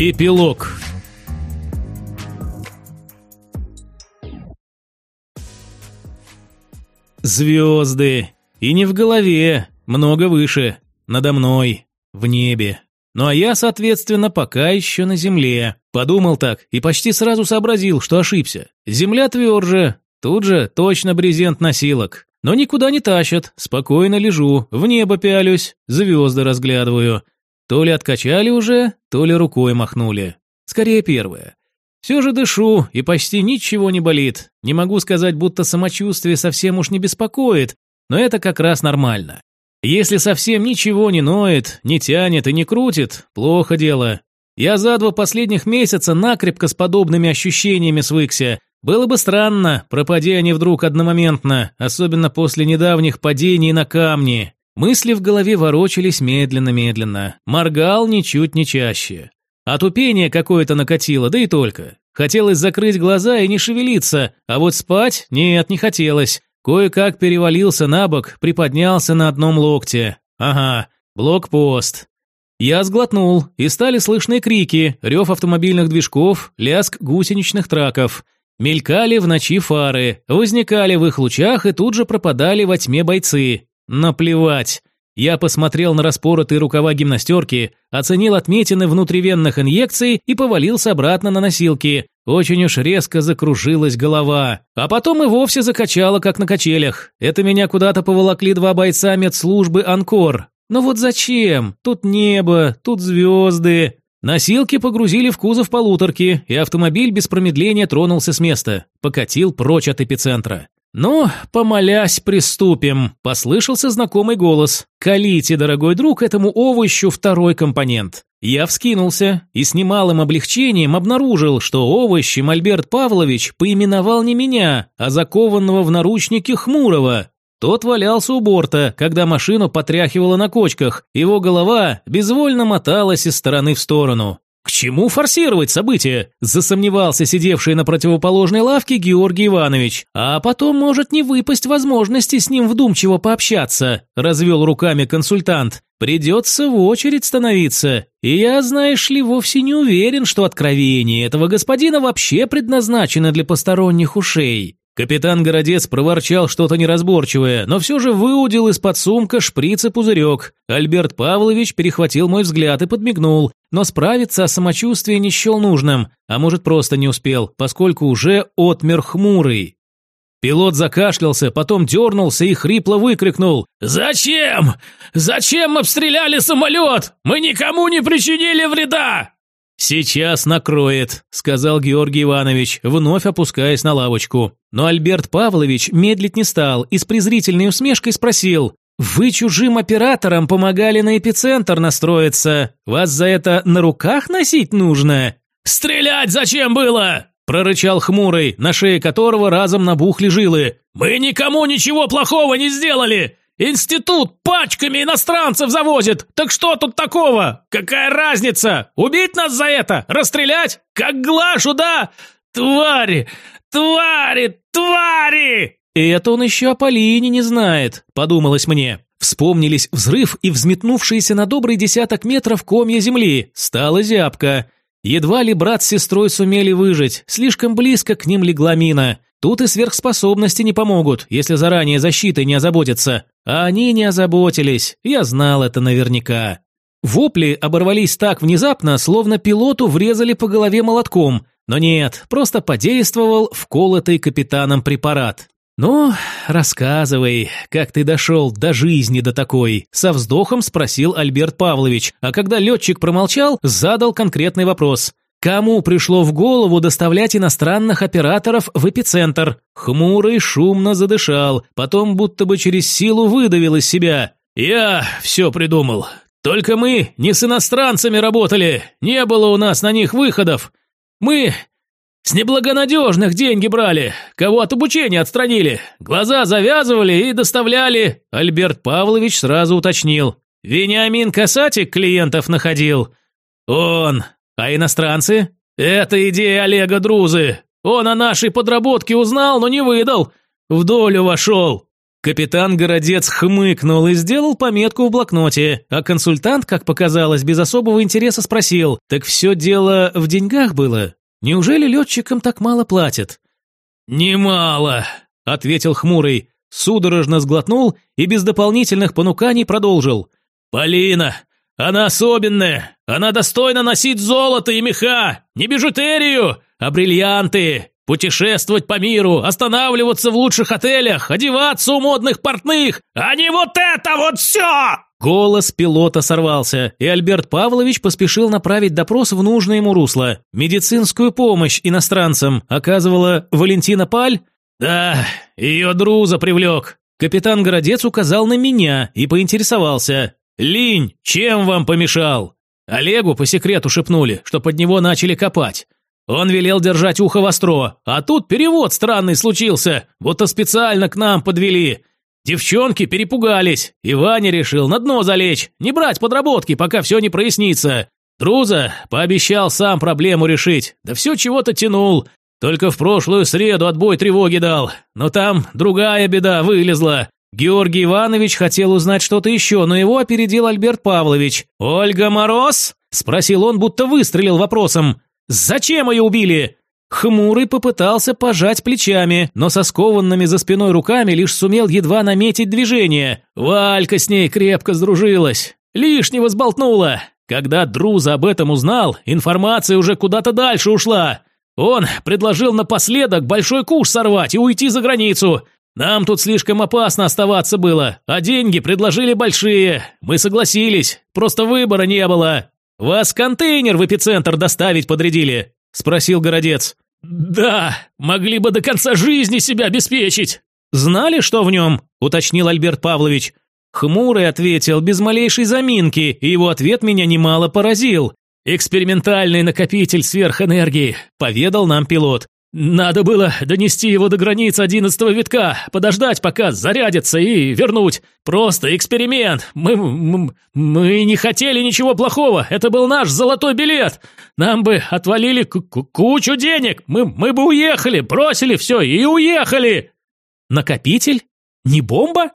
Эпилог Звезды. И не в голове, много выше, надо мной, в небе. Ну а я, соответственно, пока еще на земле. Подумал так и почти сразу сообразил, что ошибся. Земля тверже, тут же точно брезент носилок. Но никуда не тащат, спокойно лежу, в небо пялюсь, звезды разглядываю. То ли откачали уже, то ли рукой махнули. Скорее первое. Все же дышу, и почти ничего не болит. Не могу сказать, будто самочувствие совсем уж не беспокоит, но это как раз нормально. Если совсем ничего не ноет, не тянет и не крутит, плохо дело. Я за два последних месяца накрепко с подобными ощущениями свыкся. Было бы странно, пропади они вдруг одномоментно, особенно после недавних падений на камни. Мысли в голове ворочались медленно-медленно. Моргал ничуть не чаще. Отупение какое-то накатило, да и только. Хотелось закрыть глаза и не шевелиться, а вот спать нет, не хотелось. Кое-как перевалился на бок, приподнялся на одном локте. Ага, блокпост. Я сглотнул, и стали слышны крики, рев автомобильных движков, лязг гусеничных траков. Мелькали в ночи фары, возникали в их лучах и тут же пропадали во тьме бойцы. Наплевать. Я посмотрел на распоротые рукава гимнастерки, оценил отметины внутривенных инъекций и повалился обратно на носилки. Очень уж резко закружилась голова. А потом и вовсе закачало, как на качелях. Это меня куда-то поволокли два бойца медслужбы «Анкор». Но вот зачем? Тут небо, тут звезды. Носилки погрузили в кузов полуторки, и автомобиль без промедления тронулся с места. Покатил прочь от эпицентра. «Ну, помолясь, приступим», – послышался знакомый голос. «Калите, дорогой друг, этому овощу второй компонент». Я вскинулся и с немалым облегчением обнаружил, что овощем Альберт Павлович поименовал не меня, а закованного в наручники Хмурого. Тот валялся у борта, когда машину потряхивало на кочках, его голова безвольно моталась из стороны в сторону. К чему форсировать события? Засомневался сидевший на противоположной лавке Георгий Иванович. А потом может не выпасть возможности с ним вдумчиво пообщаться, развел руками консультант. Придется в очередь становиться. И я, знаешь ли, вовсе не уверен, что откровение этого господина вообще предназначено для посторонних ушей. Капитан Городец проворчал что-то неразборчивое, но все же выудил из-под сумка шприц и пузырек. Альберт Павлович перехватил мой взгляд и подмигнул, но справиться о самочувствии не счел нужным, а может просто не успел, поскольку уже отмер хмурый. Пилот закашлялся, потом дернулся и хрипло выкрикнул «Зачем? Зачем обстреляли самолет? Мы никому не причинили вреда!» «Сейчас накроет», – сказал Георгий Иванович, вновь опускаясь на лавочку. Но Альберт Павлович медлить не стал и с презрительной усмешкой спросил, «Вы чужим операторам помогали на эпицентр настроиться. Вас за это на руках носить нужно?» «Стрелять зачем было?» – прорычал Хмурый, на шее которого разом набухли жилы. «Мы никому ничего плохого не сделали! Институт пачками иностранцев завозит. Так что тут такого? Какая разница? Убить нас за это? Расстрелять? Как Глашу, да? Твари! Твари! Твари!» «И это он еще о Полине не знает», – подумалось мне. Вспомнились взрыв и взметнувшиеся на добрый десяток метров комья земли. Стала зябко. Едва ли брат с сестрой сумели выжить, слишком близко к ним легла мина. Тут и сверхспособности не помогут, если заранее защитой не озаботиться. А они не озаботились, я знал это наверняка. Вопли оборвались так внезапно, словно пилоту врезали по голове молотком. Но нет, просто подействовал вколотый капитаном препарат. «Ну, рассказывай, как ты дошел до жизни до такой?» Со вздохом спросил Альберт Павлович, а когда летчик промолчал, задал конкретный вопрос. Кому пришло в голову доставлять иностранных операторов в эпицентр? Хмурый шумно задышал, потом будто бы через силу выдавил из себя. «Я все придумал. Только мы не с иностранцами работали, не было у нас на них выходов. Мы с неблагонадежных деньги брали, кого от обучения отстранили, глаза завязывали и доставляли». Альберт Павлович сразу уточнил. «Вениамин Касатик клиентов находил?» «Он, а иностранцы? Это идея Олега Друзы. Он о нашей подработке узнал, но не выдал. В долю вошел. Капитан Городец хмыкнул и сделал пометку в блокноте, а консультант, как показалось, без особого интереса спросил, так все дело в деньгах было? Неужели летчикам так мало платят? «Немало», — ответил хмурый, судорожно сглотнул и без дополнительных понуканий продолжил. «Полина, она особенная, она достойна носить золото и меха, не бижутерию, а бриллианты, путешествовать по миру, останавливаться в лучших отелях, одеваться у модных портных, а не вот это вот все!» Голос пилота сорвался, и Альберт Павлович поспешил направить допрос в нужное ему русло. Медицинскую помощь иностранцам оказывала Валентина Паль? Да, ее друза привлек. Капитан Городец указал на меня и поинтересовался. «Линь, чем вам помешал?» Олегу по секрету шепнули, что под него начали копать. Он велел держать ухо востро, а тут перевод странный случился, будто специально к нам подвели. Девчонки перепугались, и Ваня решил на дно залечь, не брать подработки, пока все не прояснится. Друза пообещал сам проблему решить, да все чего-то тянул. Только в прошлую среду отбой тревоги дал, но там другая беда вылезла. Георгий Иванович хотел узнать что-то еще, но его опередил Альберт Павлович. «Ольга Мороз?» – спросил он, будто выстрелил вопросом. «Зачем ее убили?» Хмурый попытался пожать плечами, но со скованными за спиной руками лишь сумел едва наметить движение. Валька с ней крепко сдружилась. Лишнего сболтнула. Когда Друза об этом узнал, информация уже куда-то дальше ушла. Он предложил напоследок большой куш сорвать и уйти за границу. Нам тут слишком опасно оставаться было, а деньги предложили большие. Мы согласились, просто выбора не было. Вас контейнер в эпицентр доставить подрядили. – спросил Городец. «Да, могли бы до конца жизни себя обеспечить!» «Знали, что в нем?» – уточнил Альберт Павлович. Хмурый ответил без малейшей заминки, и его ответ меня немало поразил. «Экспериментальный накопитель сверхэнергии», – поведал нам пилот. Надо было донести его до границ одиннадцатого витка, подождать, пока зарядится и вернуть. Просто эксперимент. Мы, мы, мы не хотели ничего плохого. Это был наш золотой билет. Нам бы отвалили кучу денег. Мы, мы бы уехали, бросили все и уехали. Накопитель? Не бомба?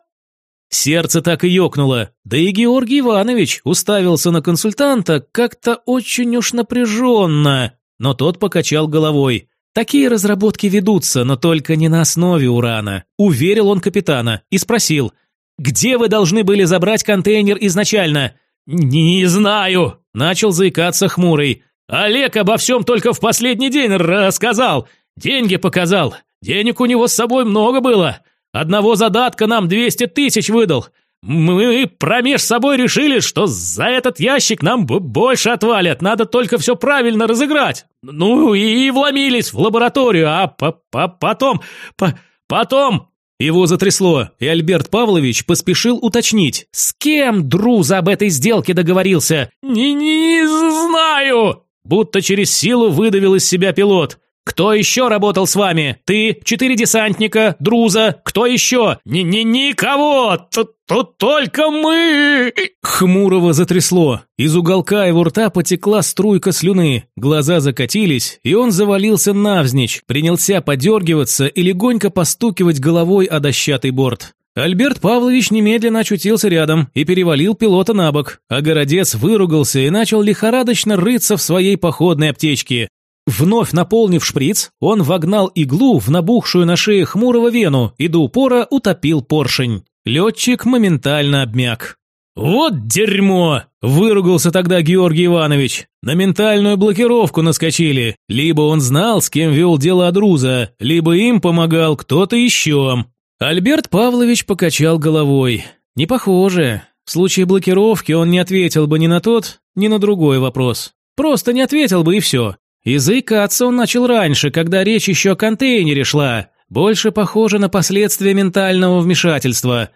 Сердце так и ёкнуло. Да и Георгий Иванович уставился на консультанта как-то очень уж напряженно. Но тот покачал головой. Такие разработки ведутся, но только не на основе урана, уверил он капитана и спросил, где вы должны были забрать контейнер изначально? Не знаю, начал заикаться хмурый. Олег обо всем только в последний день рассказал, деньги показал, денег у него с собой много было. Одного задатка нам 200 тысяч выдал. Мы промеж собой решили, что за этот ящик нам больше отвалят, надо только все правильно разыграть. Ну и вломились в лабораторию, а по -по потом... По потом... Его затрясло, и Альберт Павлович поспешил уточнить, с кем Друз об этой сделке договорился. «Не, не знаю!» Будто через силу выдавил из себя пилот. «Кто еще работал с вами? Ты, четыре десантника, Друза, кто еще? Ни-ни никого! Тут, тут только мы!» Хмурого затрясло. Из уголка его рта потекла струйка слюны, глаза закатились, и он завалился навзничь, принялся подергиваться и легонько постукивать головой о дощатый борт. Альберт Павлович немедленно очутился рядом и перевалил пилота на бок, а городец выругался и начал лихорадочно рыться в своей походной аптечке. Вновь наполнив шприц, он вогнал иглу в набухшую на шее хмурого вену и до упора утопил поршень. Летчик моментально обмяк. «Вот дерьмо!» – выругался тогда Георгий Иванович. На ментальную блокировку наскочили. Либо он знал, с кем вел дело Адруза, либо им помогал кто-то еще. Альберт Павлович покачал головой. «Не похоже. В случае блокировки он не ответил бы ни на тот, ни на другой вопрос. Просто не ответил бы и все. И заикаться он начал раньше, когда речь еще о контейнере шла. Больше похоже на последствия ментального вмешательства.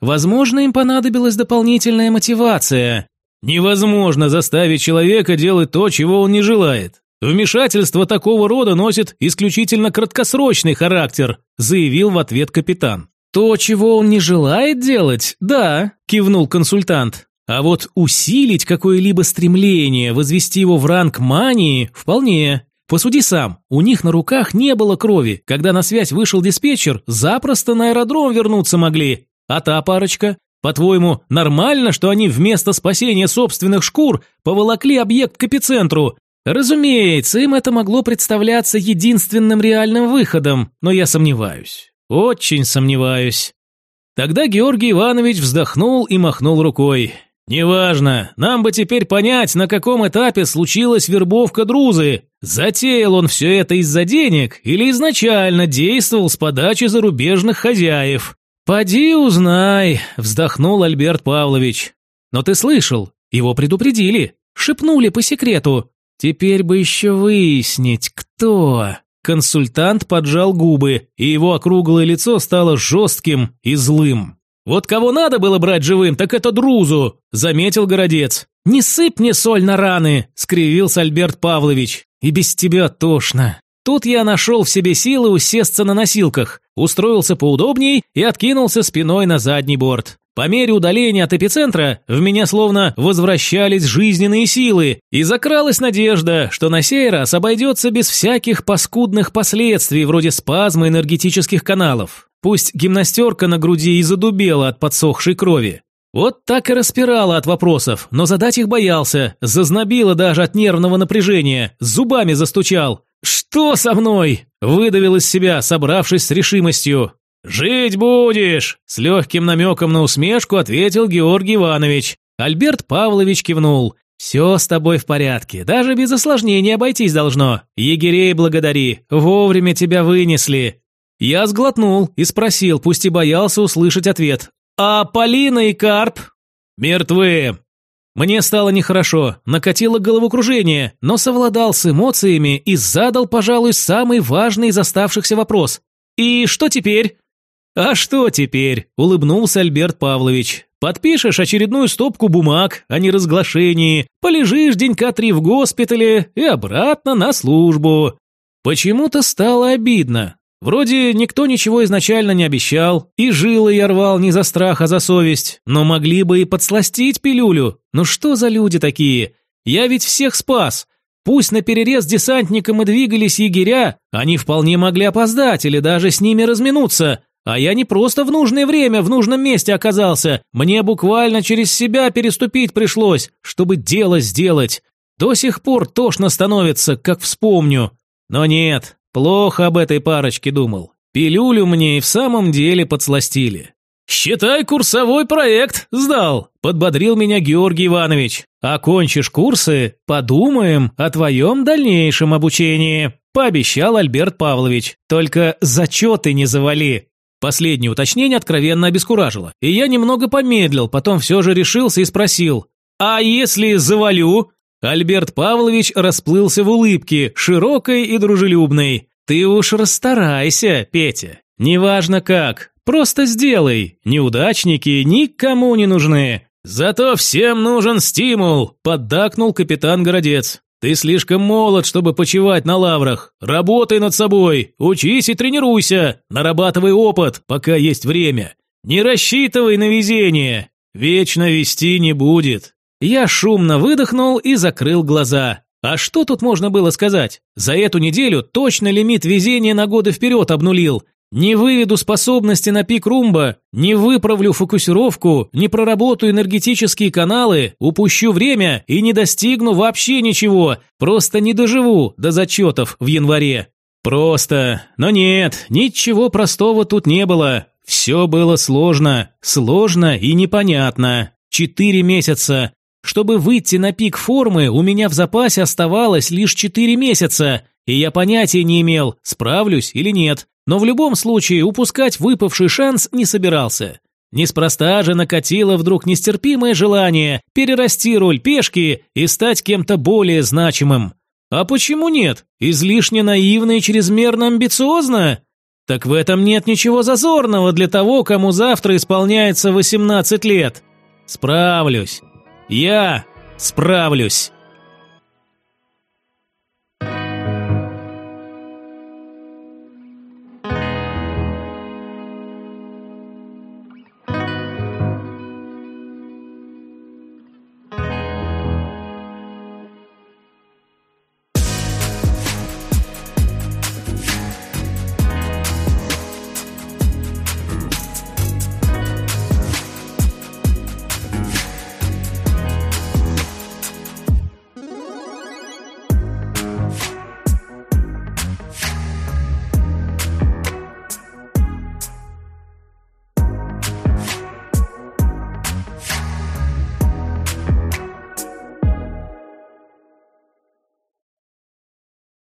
Возможно, им понадобилась дополнительная мотивация. Невозможно заставить человека делать то, чего он не желает. Вмешательство такого рода носит исключительно краткосрочный характер, заявил в ответ капитан. То, чего он не желает делать, да, кивнул консультант. А вот усилить какое-либо стремление, возвести его в ранг мании – вполне. Посуди сам, у них на руках не было крови. Когда на связь вышел диспетчер, запросто на аэродром вернуться могли. А та парочка? По-твоему, нормально, что они вместо спасения собственных шкур поволокли объект к эпицентру? Разумеется, им это могло представляться единственным реальным выходом, но я сомневаюсь. Очень сомневаюсь. Тогда Георгий Иванович вздохнул и махнул рукой. «Неважно, нам бы теперь понять, на каком этапе случилась вербовка Друзы. Затеял он все это из-за денег или изначально действовал с подачи зарубежных хозяев?» «Поди узнай», – вздохнул Альберт Павлович. «Но ты слышал, его предупредили, шепнули по секрету. Теперь бы еще выяснить, кто...» Консультант поджал губы, и его округлое лицо стало жестким и злым. «Вот кого надо было брать живым, так это Друзу», – заметил Городец. «Не сыпь мне соль на раны», – скривился Альберт Павлович. «И без тебя тошно». Тут я нашел в себе силы усесться на носилках, устроился поудобней и откинулся спиной на задний борт. По мере удаления от эпицентра в меня словно возвращались жизненные силы, и закралась надежда, что на сей раз обойдется без всяких паскудных последствий вроде спазма энергетических каналов. Пусть гимнастерка на груди и задубела от подсохшей крови. Вот так и распирала от вопросов, но задать их боялся, зазнобило даже от нервного напряжения, зубами застучал. «Что со мной?» – выдавил из себя, собравшись с решимостью. «Жить будешь!» – с легким намеком на усмешку ответил Георгий Иванович. Альберт Павлович кивнул. «Все с тобой в порядке, даже без осложнений обойтись должно. Егерей благодари, вовремя тебя вынесли. Я сглотнул и спросил, пусть и боялся услышать ответ. «А Полина и Карп?» «Мертвы». Мне стало нехорошо, накатило головокружение, но совладал с эмоциями и задал, пожалуй, самый важный из оставшихся вопрос. «И что теперь?» «А что теперь?» – улыбнулся Альберт Павлович. «Подпишешь очередную стопку бумаг о неразглашении, полежишь денька три в госпитале и обратно на службу». Почему-то стало обидно. Вроде никто ничего изначально не обещал, и жилы я рвал не за страх, а за совесть, но могли бы и подсластить пилюлю. Ну что за люди такие? Я ведь всех спас. Пусть на перерез десантникам и двигались егеря, они вполне могли опоздать или даже с ними разминуться. А я не просто в нужное время в нужном месте оказался, мне буквально через себя переступить пришлось, чтобы дело сделать. До сих пор тошно становится, как вспомню. Но нет, Плохо об этой парочке думал. Пилюлю мне и в самом деле подсластили. «Считай, курсовой проект сдал», – подбодрил меня Георгий Иванович. «Окончишь курсы, подумаем о твоем дальнейшем обучении», – пообещал Альберт Павлович. «Только зачеты не завали». Последнее уточнение откровенно обескуражило, и я немного помедлил, потом все же решился и спросил. «А если завалю?» Альберт Павлович расплылся в улыбке, широкой и дружелюбной. «Ты уж расстарайся, Петя. Неважно как, просто сделай. Неудачники никому не нужны. Зато всем нужен стимул», – поддакнул капитан Городец. «Ты слишком молод, чтобы почивать на лаврах. Работай над собой, учись и тренируйся, нарабатывай опыт, пока есть время. Не рассчитывай на везение, вечно вести не будет». Я шумно выдохнул и закрыл глаза. А что тут можно было сказать? За эту неделю точно лимит везения на годы вперед обнулил. Не выведу способности на пик румба, не выправлю фокусировку, не проработаю энергетические каналы, упущу время и не достигну вообще ничего, просто не доживу до зачетов в январе. Просто, но нет, ничего простого тут не было. Все было сложно, сложно и непонятно. Четыре месяца, чтобы выйти на пик формы, у меня в запасе оставалось лишь 4 месяца, и я понятия не имел, справлюсь или нет. Но в любом случае упускать выпавший шанс не собирался. Неспроста же накатило вдруг нестерпимое желание перерасти роль пешки и стать кем-то более значимым. А почему нет? Излишне наивно и чрезмерно амбициозно? Так в этом нет ничего зазорного для того, кому завтра исполняется 18 лет. Справлюсь. Я справлюсь.